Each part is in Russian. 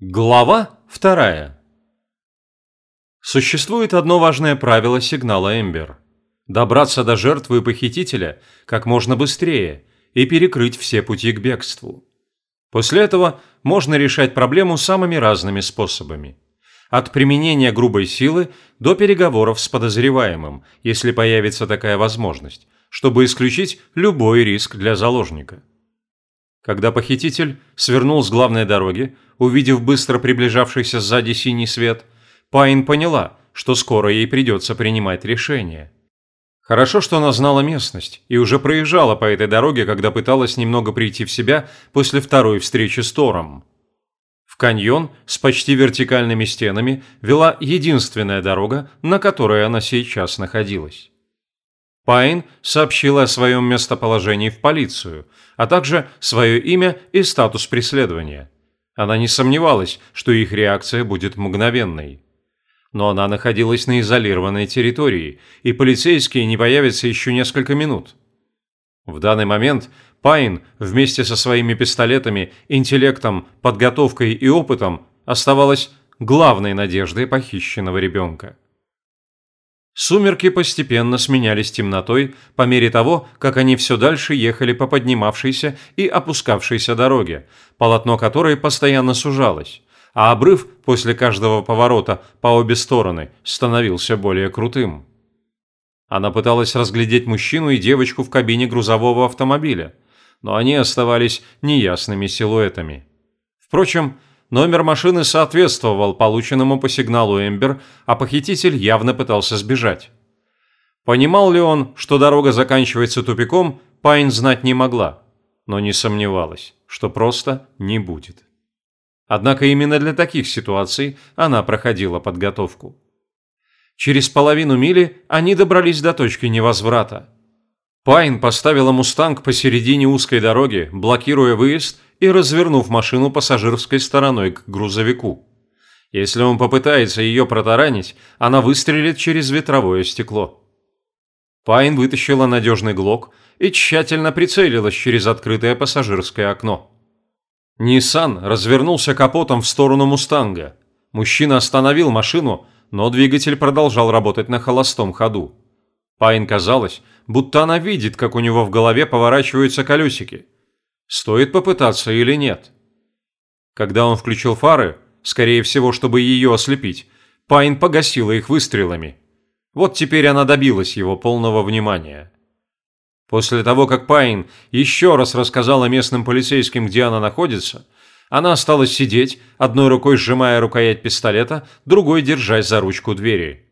Глава вторая. Существует одно важное правило сигнала Эмбер. Добраться до жертвы похитителя как можно быстрее и перекрыть все пути к бегству. После этого можно решать проблему самыми разными способами. От применения грубой силы до переговоров с подозреваемым, если появится такая возможность, чтобы исключить любой риск для заложника. Когда похититель свернул с главной дороги, увидев быстро приближавшийся сзади синий свет, Пайн поняла, что скоро ей придется принимать решение. Хорошо, что она знала местность и уже проезжала по этой дороге, когда пыталась немного прийти в себя после второй встречи с Тором. В каньон с почти вертикальными стенами вела единственная дорога, на которой она сейчас находилась. Пайн сообщила о своем местоположении в полицию, а также свое имя и статус преследования. Она не сомневалась, что их реакция будет мгновенной. Но она находилась на изолированной территории, и полицейские не появятся еще несколько минут. В данный момент Пайн вместе со своими пистолетами, интеллектом, подготовкой и опытом оставалась главной надеждой похищенного ребенка. Сумерки постепенно сменялись темнотой по мере того, как они все дальше ехали по поднимавшейся и опускавшейся дороге, полотно которой постоянно сужалось, а обрыв после каждого поворота по обе стороны становился более крутым. Она пыталась разглядеть мужчину и девочку в кабине грузового автомобиля, но они оставались неясными силуэтами. Впрочем, Номер машины соответствовал полученному по сигналу Эмбер, а похититель явно пытался сбежать. Понимал ли он, что дорога заканчивается тупиком, Пайн знать не могла, но не сомневалась, что просто не будет. Однако именно для таких ситуаций она проходила подготовку. Через половину мили они добрались до точки невозврата. Пайн поставила «Мустанг» посередине узкой дороги, блокируя выезд и развернув машину пассажирской стороной к грузовику. Если он попытается ее протаранить, она выстрелит через ветровое стекло. Пайн вытащила надежный глок и тщательно прицелилась через открытое пассажирское окно. Ниссан развернулся капотом в сторону «Мустанга». Мужчина остановил машину, но двигатель продолжал работать на холостом ходу. Пайн казалось, будто она видит, как у него в голове поворачиваются колесики – Стоит попытаться или нет? Когда он включил фары, скорее всего, чтобы ее ослепить, Пайн погасила их выстрелами. Вот теперь она добилась его полного внимания. После того, как Пайн еще раз рассказала местным полицейским, где она находится, она осталась сидеть, одной рукой сжимая рукоять пистолета, другой держась за ручку двери.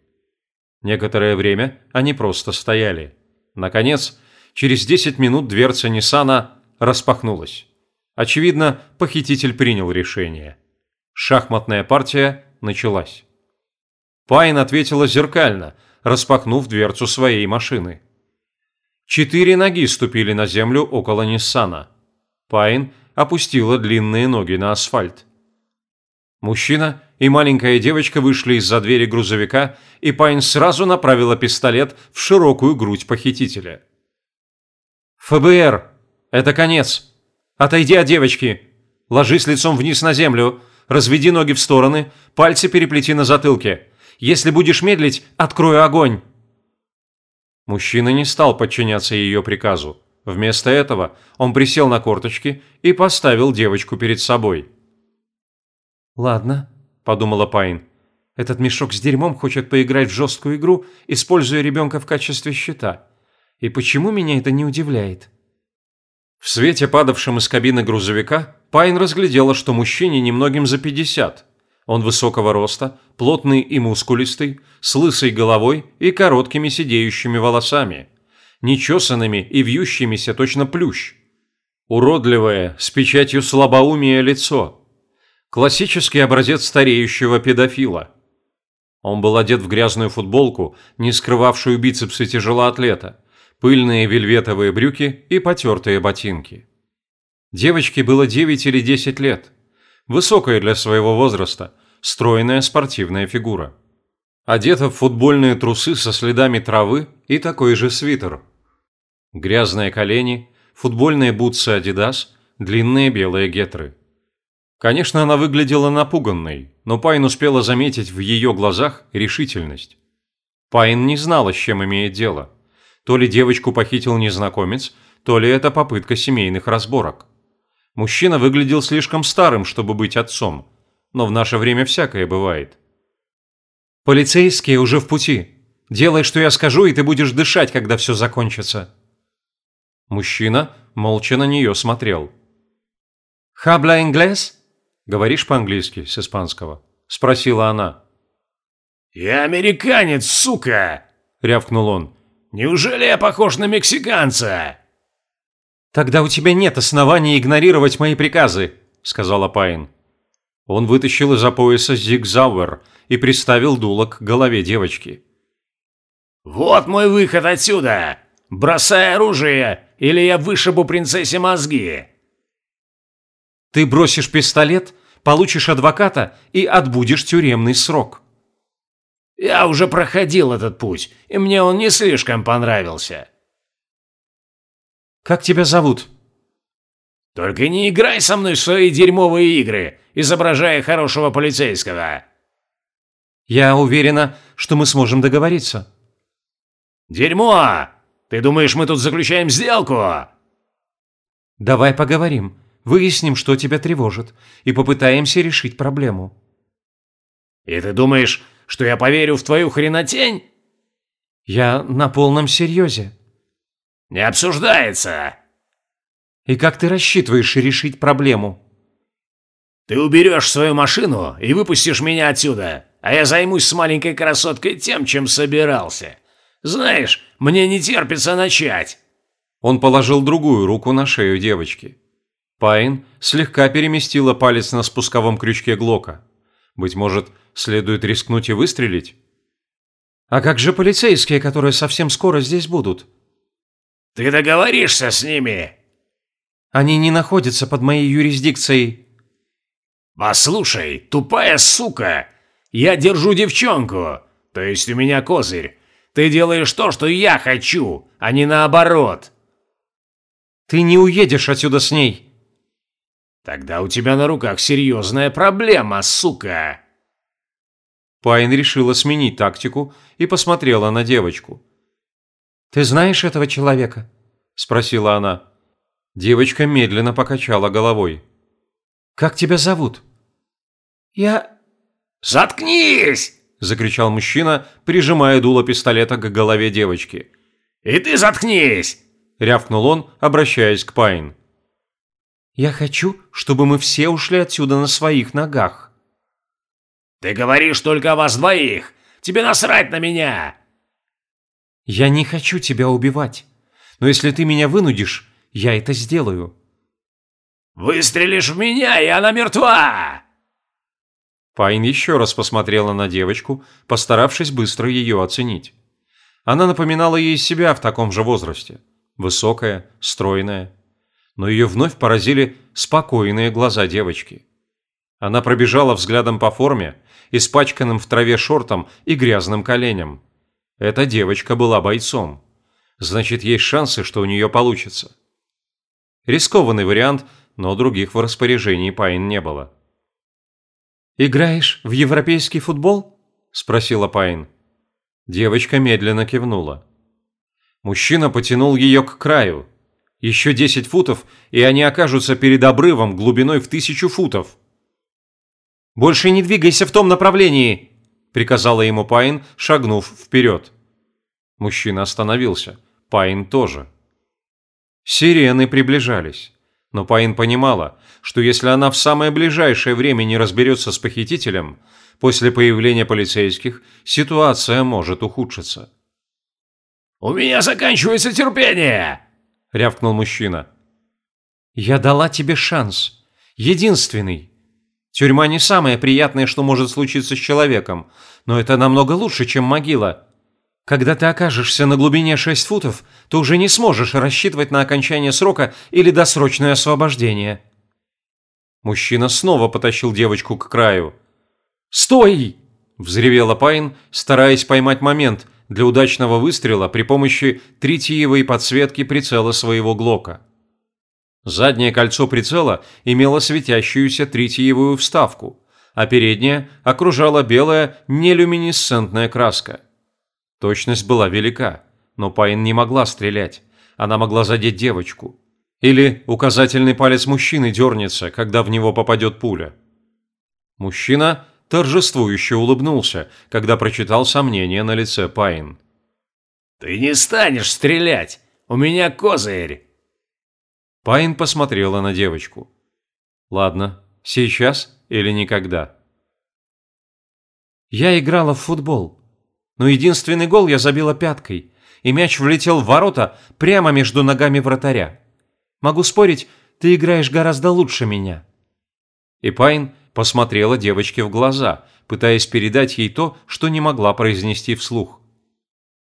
Некоторое время они просто стояли. Наконец, через 10 минут дверца Ниссана распахнулась. Очевидно, похититель принял решение. Шахматная партия началась. Пайн ответила зеркально, распахнув дверцу своей машины. Четыре ноги ступили на землю около Ниссана. Пайн опустила длинные ноги на асфальт. Мужчина и маленькая девочка вышли из-за двери грузовика, и Пайн сразу направила пистолет в широкую грудь похитителя. «ФБР!» «Это конец. Отойди от девочки. Ложись лицом вниз на землю. Разведи ноги в стороны, пальцы переплети на затылке. Если будешь медлить, открою огонь». Мужчина не стал подчиняться ее приказу. Вместо этого он присел на корточки и поставил девочку перед собой. «Ладно», – подумала Пайн. «Этот мешок с дерьмом хочет поиграть в жесткую игру, используя ребенка в качестве щита. И почему меня это не удивляет?» В свете, падавшем из кабины грузовика, Пайн разглядела, что мужчине немногим за 50. Он высокого роста, плотный и мускулистый, с лысой головой и короткими сидеющими волосами, нечесанными и вьющимися точно плющ. Уродливое, с печатью слабоумия лицо. Классический образец стареющего педофила. Он был одет в грязную футболку, не скрывавшую бицепсы тяжелоатлета, пыльные вельветовые брюки и потертые ботинки. Девочке было 9 или 10 лет. Высокая для своего возраста, стройная спортивная фигура. Одета в футбольные трусы со следами травы и такой же свитер. Грязные колени, футбольные бутсы Adidas, длинные белые гетры. Конечно, она выглядела напуганной, но Пайн успела заметить в ее глазах решительность. Пайн не знала, с чем имеет дело. То ли девочку похитил незнакомец, то ли это попытка семейных разборок. Мужчина выглядел слишком старым, чтобы быть отцом, но в наше время всякое бывает. «Полицейские уже в пути. Делай, что я скажу, и ты будешь дышать, когда все закончится». Мужчина молча на нее смотрел. «Хабла инглес?» «Говоришь по-английски, с испанского?» – спросила она. «Я американец, сука!» – рявкнул он. «Неужели я похож на мексиканца?» «Тогда у тебя нет оснований игнорировать мои приказы», – сказала Пайн. Он вытащил из-за пояса зигзауэр и приставил дуло к голове девочки. «Вот мой выход отсюда! Бросай оружие, или я вышибу принцессе мозги!» Ты бросишь пистолет, получишь адвоката и отбудешь тюремный срок. Я уже проходил этот путь, и мне он не слишком понравился. Как тебя зовут? Только не играй со мной в свои дерьмовые игры, изображая хорошего полицейского. Я уверена, что мы сможем договориться. Дерьмо! Ты думаешь, мы тут заключаем сделку? Давай поговорим выясним, что тебя тревожит, и попытаемся решить проблему». «И ты думаешь, что я поверю в твою хренотень?» «Я на полном серьезе». «Не обсуждается». «И как ты рассчитываешь решить проблему?» «Ты уберешь свою машину и выпустишь меня отсюда, а я займусь с маленькой красоткой тем, чем собирался. Знаешь, мне не терпится начать». Он положил другую руку на шею девочки. Пайн слегка переместила палец на спусковом крючке Глока. Быть может, следует рискнуть и выстрелить? «А как же полицейские, которые совсем скоро здесь будут?» «Ты договоришься с ними?» «Они не находятся под моей юрисдикцией». «Послушай, тупая сука! Я держу девчонку, то есть у меня козырь. Ты делаешь то, что я хочу, а не наоборот». «Ты не уедешь отсюда с ней!» Тогда у тебя на руках серьезная проблема, сука!» Пайн решила сменить тактику и посмотрела на девочку. «Ты знаешь этого человека?» – спросила она. Девочка медленно покачала головой. «Как тебя зовут?» «Я...» «Заткнись!» – закричал мужчина, прижимая дуло пистолета к голове девочки. «И ты заткнись!» – рявкнул он, обращаясь к Пайн. Я хочу, чтобы мы все ушли отсюда на своих ногах. Ты говоришь только о вас двоих. Тебе насрать на меня. Я не хочу тебя убивать. Но если ты меня вынудишь, я это сделаю. Выстрелишь в меня, и она мертва. Пайн еще раз посмотрела на девочку, постаравшись быстро ее оценить. Она напоминала ей себя в таком же возрасте. Высокая, стройная, но ее вновь поразили спокойные глаза девочки. Она пробежала взглядом по форме, испачканным в траве шортом и грязным коленям. Эта девочка была бойцом. Значит, есть шансы, что у нее получится. Рискованный вариант, но других в распоряжении Пайн не было. «Играешь в европейский футбол?» – спросила Пайн. Девочка медленно кивнула. Мужчина потянул ее к краю, еще 10 футов, и они окажутся перед обрывом глубиной в тысячу футов. «Больше не двигайся в том направлении!» – приказала ему Пайн, шагнув вперед. Мужчина остановился. Пайн тоже. Сирены приближались. Но Пайн понимала, что если она в самое ближайшее время не разберется с похитителем, после появления полицейских ситуация может ухудшиться. «У меня заканчивается терпение!» – рявкнул мужчина. «Я дала тебе шанс. Единственный. Тюрьма не самое приятное, что может случиться с человеком, но это намного лучше, чем могила. Когда ты окажешься на глубине 6 футов, ты уже не сможешь рассчитывать на окончание срока или досрочное освобождение». Мужчина снова потащил девочку к краю. «Стой!» – взревела Пайн, стараясь поймать момент, для удачного выстрела при помощи тритиевой подсветки прицела своего Глока. Заднее кольцо прицела имело светящуюся тритиевую вставку, а переднее окружала белая нелюминесцентная краска. Точность была велика, но Пайн не могла стрелять. Она могла задеть девочку. Или указательный палец мужчины дернется, когда в него попадет пуля. Мужчина торжествующе улыбнулся, когда прочитал сомнение на лице Пайн. «Ты не станешь стрелять! У меня козырь!» Пайн посмотрела на девочку. «Ладно, сейчас или никогда?» «Я играла в футбол, но единственный гол я забила пяткой, и мяч влетел в ворота прямо между ногами вратаря. Могу спорить, ты играешь гораздо лучше меня». И Пайн посмотрела девочке в глаза, пытаясь передать ей то, что не могла произнести вслух.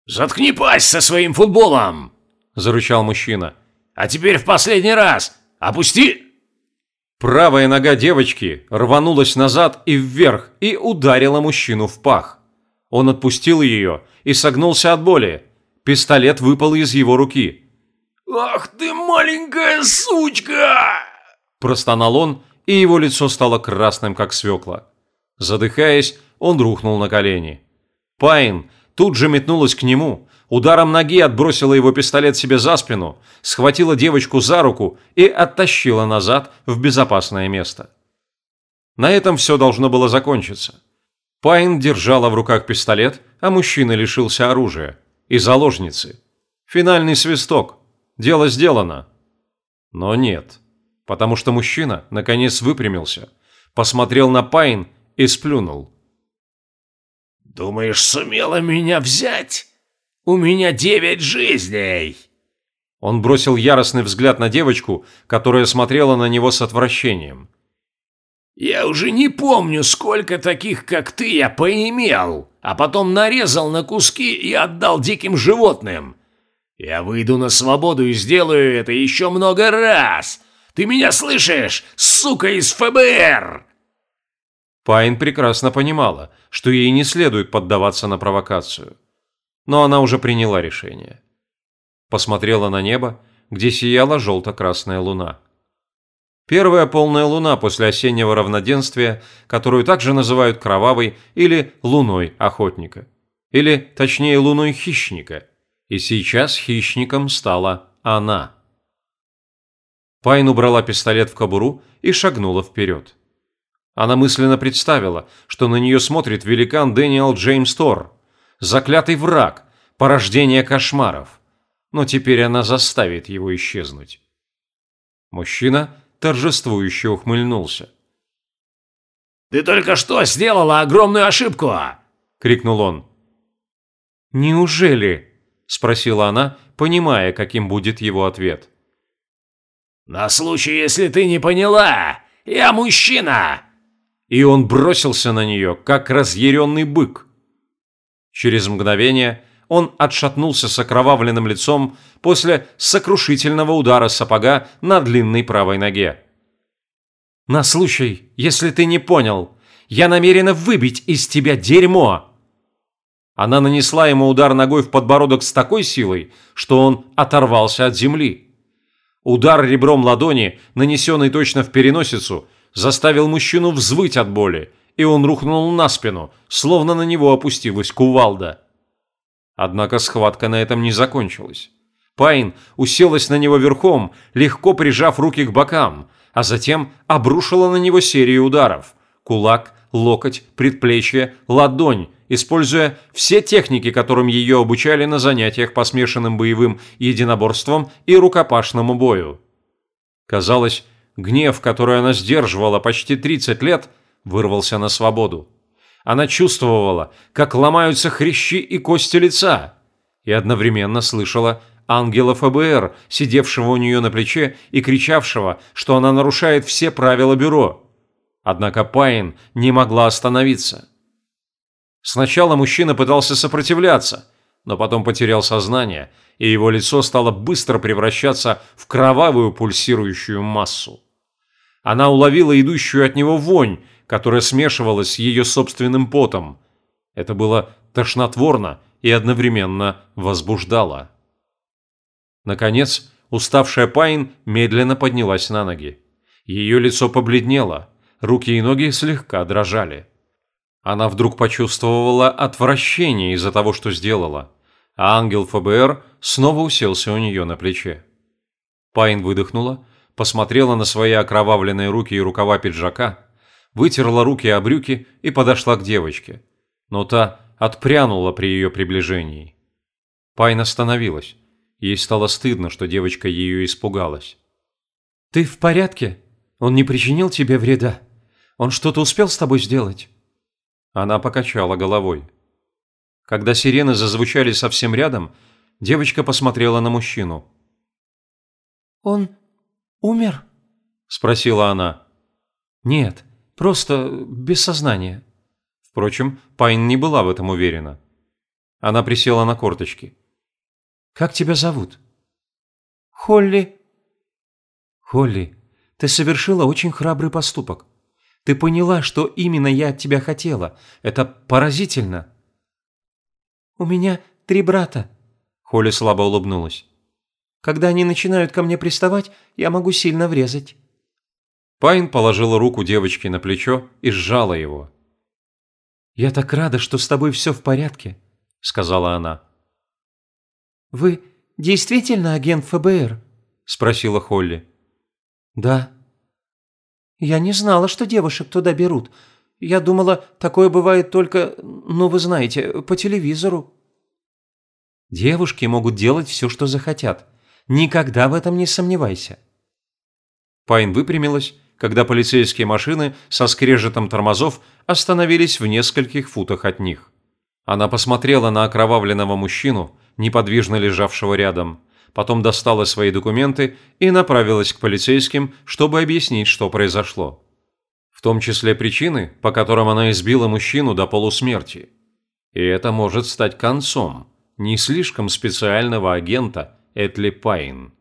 «Заткни пасть со своим футболом!» – зарычал мужчина. «А теперь в последний раз! Опусти!» Правая нога девочки рванулась назад и вверх и ударила мужчину в пах. Он отпустил ее и согнулся от боли. Пистолет выпал из его руки. «Ах ты маленькая сучка!» Простонал он, и его лицо стало красным, как свекла. Задыхаясь, он рухнул на колени. Пайн тут же метнулась к нему, ударом ноги отбросила его пистолет себе за спину, схватила девочку за руку и оттащила назад в безопасное место. На этом все должно было закончиться. Пайн держала в руках пистолет, а мужчина лишился оружия. И заложницы. Финальный свисток. Дело сделано. Но нет. Потому что мужчина наконец выпрямился, посмотрел на Пайн и сплюнул. «Думаешь, сумела меня взять? У меня девять жизней!» Он бросил яростный взгляд на девочку, которая смотрела на него с отвращением. «Я уже не помню, сколько таких, как ты, я поимел, а потом нарезал на куски и отдал диким животным. Я выйду на свободу и сделаю это еще много раз. Ты меня слышишь, сука из ФБР?» Пайн прекрасно понимала, что ей не следует поддаваться на провокацию. Но она уже приняла решение. Посмотрела на небо, где сияла желто-красная луна. Первая полная луна после осеннего равноденствия, которую также называют кровавой или луной охотника. Или, точнее, луной хищника. И сейчас хищником стала она. Пайн убрала пистолет в кобуру и шагнула вперед. Она мысленно представила, что на нее смотрит великан Дэниел Джеймс Тор, заклятый враг, порождение кошмаров. Но теперь она заставит его исчезнуть. Мужчина торжествующе ухмыльнулся. «Ты только что сделала огромную ошибку!» – крикнул он. «Неужели?» – спросила она, понимая, каким будет его ответ. «На случай, если ты не поняла, я мужчина!» И он бросился на нее, как разъяренный бык. Через мгновение он отшатнулся с окровавленным лицом после сокрушительного удара сапога на длинной правой ноге. «На случай, если ты не понял, я намерена выбить из тебя дерьмо!» Она нанесла ему удар ногой в подбородок с такой силой, что он оторвался от земли. Удар ребром ладони, нанесенный точно в переносицу, заставил мужчину взвыть от боли, и он рухнул на спину, словно на него опустилась кувалда. Однако схватка на этом не закончилась. Пайн уселась на него верхом, легко прижав руки к бокам, а затем обрушила на него серию ударов. Кулак, локоть, предплечье, ладонь, используя все техники, которым ее обучали на занятиях по смешанным боевым единоборствам и рукопашному бою. Казалось, гнев, который она сдерживала почти 30 лет, вырвался на свободу. Она чувствовала, как ломаются хрящи и кости лица, и одновременно слышала ангела ФБР, сидевшего у нее на плече и кричавшего, что она нарушает все правила бюро. Однако Пайн не могла остановиться. Сначала мужчина пытался сопротивляться, но потом потерял сознание, и его лицо стало быстро превращаться в кровавую пульсирующую массу. Она уловила идущую от него вонь, которая смешивалась с ее собственным потом. Это было тошнотворно и одновременно возбуждало. Наконец, уставшая Пайн медленно поднялась на ноги. Ее лицо побледнело, руки и ноги слегка дрожали. Она вдруг почувствовала отвращение из-за того, что сделала, а ангел ФБР снова уселся у нее на плече. Пайн выдохнула, посмотрела на свои окровавленные руки и рукава пиджака, вытерла руки о брюки и подошла к девочке. Но та отпрянула при ее приближении. Пайн остановилась. Ей стало стыдно, что девочка ее испугалась. «Ты в порядке? Он не причинил тебе вреда? Он что-то успел с тобой сделать?» Она покачала головой. Когда сирены зазвучали совсем рядом, девочка посмотрела на мужчину. «Он умер?» – спросила она. «Нет, просто без сознания». Впрочем, Пайн не была в этом уверена. Она присела на корточки. «Как тебя зовут?» «Холли». «Холли, ты совершила очень храбрый поступок. Ты поняла, что именно я от тебя хотела. Это поразительно». «У меня три брата». Холли слабо улыбнулась. «Когда они начинают ко мне приставать, я могу сильно врезать». Пайн положила руку девочки на плечо и сжала его. «Я так рада, что с тобой все в порядке», – сказала она. «Вы действительно агент ФБР?» – спросила Холли. «Да», «Я не знала, что девушек туда берут. Я думала, такое бывает только, ну вы знаете, по телевизору». «Девушки могут делать все, что захотят. Никогда в этом не сомневайся». Пайн выпрямилась, когда полицейские машины со скрежетом тормозов остановились в нескольких футах от них. Она посмотрела на окровавленного мужчину, неподвижно лежавшего рядом, потом достала свои документы и направилась к полицейским, чтобы объяснить, что произошло. В том числе причины, по которым она избила мужчину до полусмерти. И это может стать концом не слишком специального агента Этли Пайн.